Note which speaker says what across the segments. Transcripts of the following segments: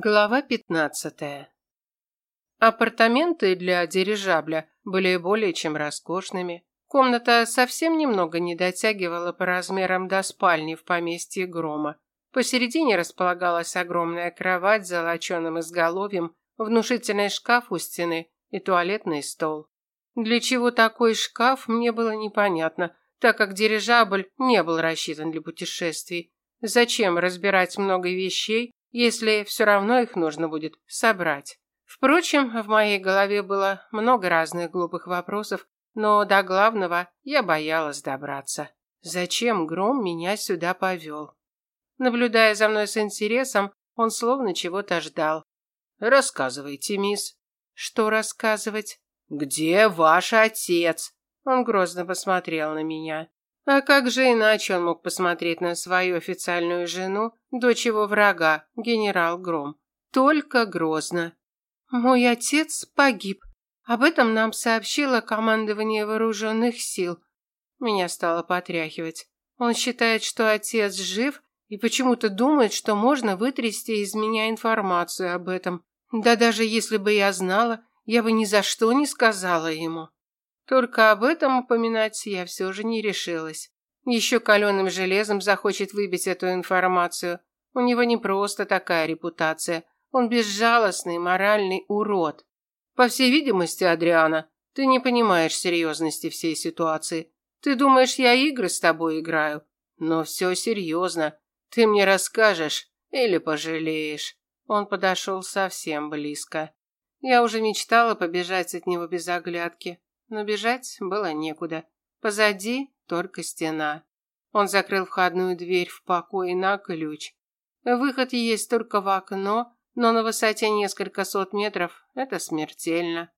Speaker 1: Глава пятнадцатая. Апартаменты для дирижабля были более чем роскошными. Комната совсем немного не дотягивала по размерам до спальни в поместье Грома. Посередине располагалась огромная кровать с золоченым изголовьем, внушительный шкаф у стены и туалетный стол. Для чего такой шкаф, мне было непонятно, так как дирижабль не был рассчитан для путешествий. Зачем разбирать много вещей, если все равно их нужно будет собрать. Впрочем, в моей голове было много разных глупых вопросов, но до главного я боялась добраться. Зачем Гром меня сюда повел? Наблюдая за мной с интересом, он словно чего-то ждал. «Рассказывайте, мисс». «Что рассказывать?» «Где ваш отец?» Он грозно посмотрел на меня. А как же иначе он мог посмотреть на свою официальную жену, дочь его врага, генерал Гром? Только грозно. Мой отец погиб. Об этом нам сообщило командование вооруженных сил. Меня стало потряхивать. Он считает, что отец жив и почему-то думает, что можно вытрясти из меня информацию об этом. Да даже если бы я знала, я бы ни за что не сказала ему. Только об этом упоминать я все же не решилась. Еще каленым железом захочет выбить эту информацию. У него не просто такая репутация. Он безжалостный, моральный урод. По всей видимости, Адриана, ты не понимаешь серьезности всей ситуации. Ты думаешь, я игры с тобой играю? Но все серьезно. Ты мне расскажешь или пожалеешь. Он подошел совсем близко. Я уже мечтала побежать от него без оглядки но бежать было некуда. Позади только стена. Он закрыл входную дверь в покое на ключ. Выход есть только в окно, но на высоте несколько сот метров это смертельно.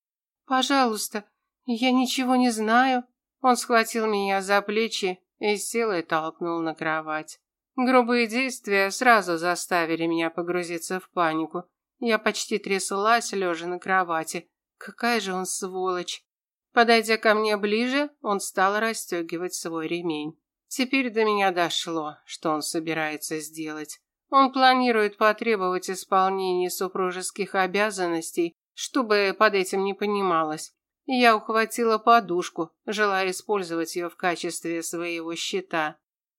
Speaker 1: Пожалуйста, я ничего не знаю. Он схватил меня за плечи и силой толкнул на кровать. Грубые действия сразу заставили меня погрузиться в панику. Я почти тряслась, лежа на кровати. Какая же он сволочь. Подойдя ко мне ближе, он стал расстегивать свой ремень. Теперь до меня дошло, что он собирается сделать. Он планирует потребовать исполнения супружеских обязанностей, чтобы под этим не понималось. Я ухватила подушку, желая использовать ее в качестве своего щита.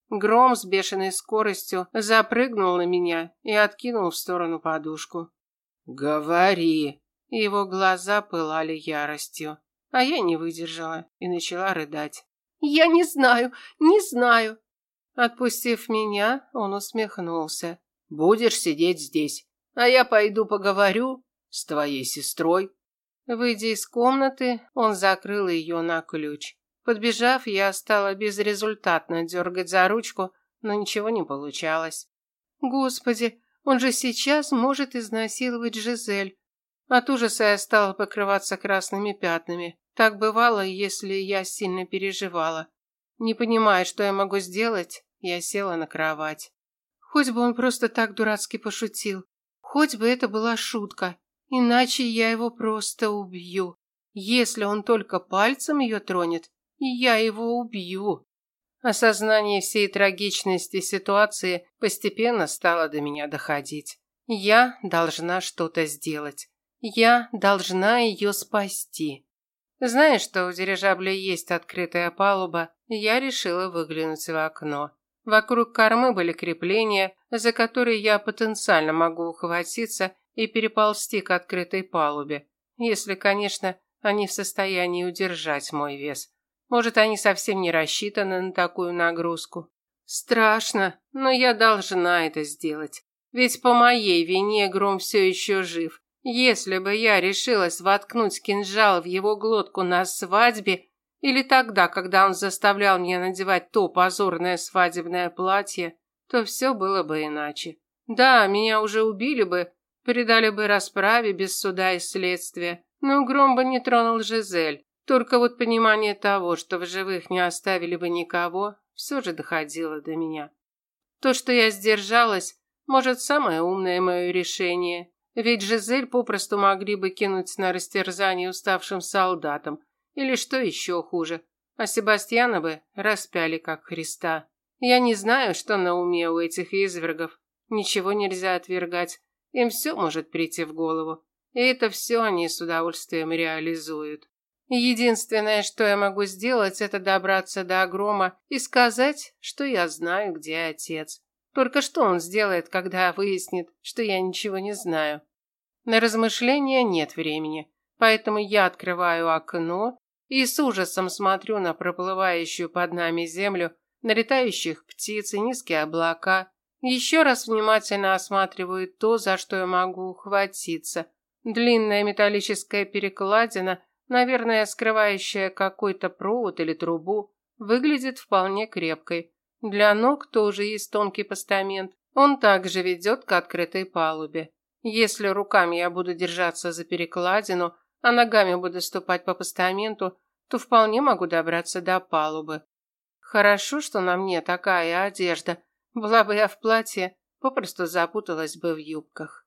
Speaker 1: Гром с бешеной скоростью запрыгнул на меня и откинул в сторону подушку. «Говори!» Его глаза пылали яростью. А я не выдержала и начала рыдать. «Я не знаю, не знаю!» Отпустив меня, он усмехнулся. «Будешь сидеть здесь, а я пойду поговорю с твоей сестрой». Выйдя из комнаты, он закрыл ее на ключ. Подбежав, я стала безрезультатно дергать за ручку, но ничего не получалось. «Господи, он же сейчас может изнасиловать Жизель!» От ужаса я стала покрываться красными пятнами. Так бывало, если я сильно переживала. Не понимая, что я могу сделать, я села на кровать. Хоть бы он просто так дурацки пошутил. Хоть бы это была шутка. Иначе я его просто убью. Если он только пальцем ее тронет, я его убью. Осознание всей трагичности ситуации постепенно стало до меня доходить. Я должна что-то сделать. Я должна ее спасти. Зная, что у дирижабля есть открытая палуба, я решила выглянуть в окно. Вокруг кормы были крепления, за которые я потенциально могу ухватиться и переползти к открытой палубе, если, конечно, они в состоянии удержать мой вес. Может, они совсем не рассчитаны на такую нагрузку. Страшно, но я должна это сделать. Ведь по моей вине Гром все еще жив, если бы я решилась воткнуть кинжал в его глотку на свадьбе или тогда, когда он заставлял меня надевать то позорное свадебное платье, то все было бы иначе. Да, меня уже убили бы, предали бы расправе без суда и следствия, но гром бы не тронул Жизель. Только вот понимание того, что в живых не оставили бы никого, все же доходило до меня. То, что я сдержалась, может, самое умное мое решение. Ведь Жизель попросту могли бы кинуть на растерзание уставшим солдатам, или что еще хуже, а Себастьяна бы распяли как Христа. Я не знаю, что на уме у этих извергов. Ничего нельзя отвергать. Им все может прийти в голову. И это все они с удовольствием реализуют. Единственное, что я могу сделать, это добраться до Грома и сказать, что я знаю, где отец. Только что он сделает, когда выяснит, что я ничего не знаю? На размышления нет времени, поэтому я открываю окно и с ужасом смотрю на проплывающую под нами землю, на летающих птиц и низкие облака. Еще раз внимательно осматриваю то, за что я могу ухватиться. Длинная металлическая перекладина, наверное, скрывающая какой-то провод или трубу, выглядит вполне крепкой. Для ног тоже есть тонкий постамент. Он также ведет к открытой палубе. Если руками я буду держаться за перекладину, а ногами буду ступать по постаменту, то вполне могу добраться до палубы. Хорошо, что на мне такая одежда. Была бы я в платье, попросту запуталась бы в юбках.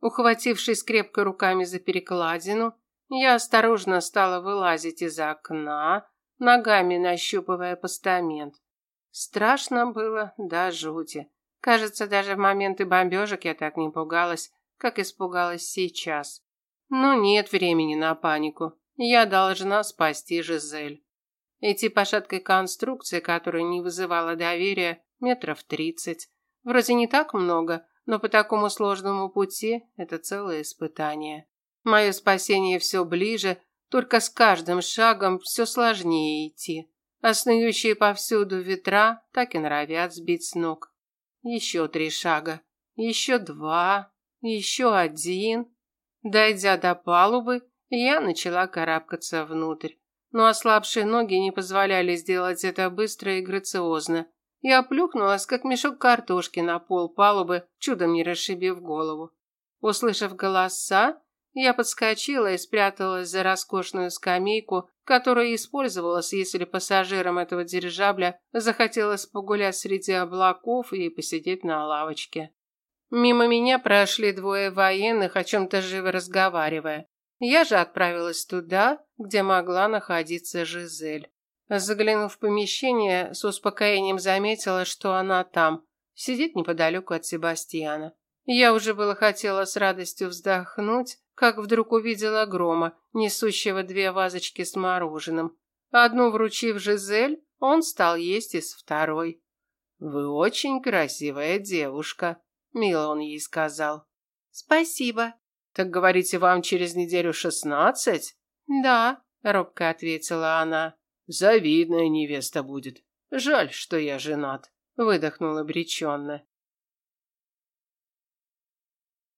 Speaker 1: Ухватившись крепко руками за перекладину, я осторожно стала вылазить из окна, ногами нащупывая постамент. Страшно было до жути. Кажется, даже в моменты бомбежек я так не пугалась, как испугалась сейчас. Но нет времени на панику. Я должна спасти Жизель. Идти по шаткой конструкции, которая не вызывала доверия, метров тридцать. Вроде не так много, но по такому сложному пути это целое испытание. Мое спасение все ближе, только с каждым шагом все сложнее идти. А снующие повсюду ветра так и норовят сбить с ног. Еще три шага, еще два, еще один. Дойдя до палубы, я начала карабкаться внутрь. Но ослабшие ноги не позволяли сделать это быстро и грациозно. Я плюхнулась, как мешок картошки на пол палубы, чудом не расшибив голову. Услышав голоса, я подскочила и спряталась за роскошную скамейку, которая использовалась, если пассажирам этого дирижабля захотелось погулять среди облаков и посидеть на лавочке. Мимо меня прошли двое военных, о чем-то живо разговаривая. Я же отправилась туда, где могла находиться Жизель. Заглянув в помещение, с успокоением заметила, что она там, сидит неподалеку от Себастьяна. Я уже было хотела с радостью вздохнуть, как вдруг увидела Грома, несущего две вазочки с мороженым. Одну вручив Жизель, он стал есть из второй. «Вы очень красивая девушка», – мило он ей сказал.
Speaker 2: «Спасибо».
Speaker 1: «Так говорите, вам через неделю шестнадцать?»
Speaker 2: «Да», –
Speaker 1: робко ответила она. «Завидная невеста будет. Жаль, что я женат», – выдохнул обреченно.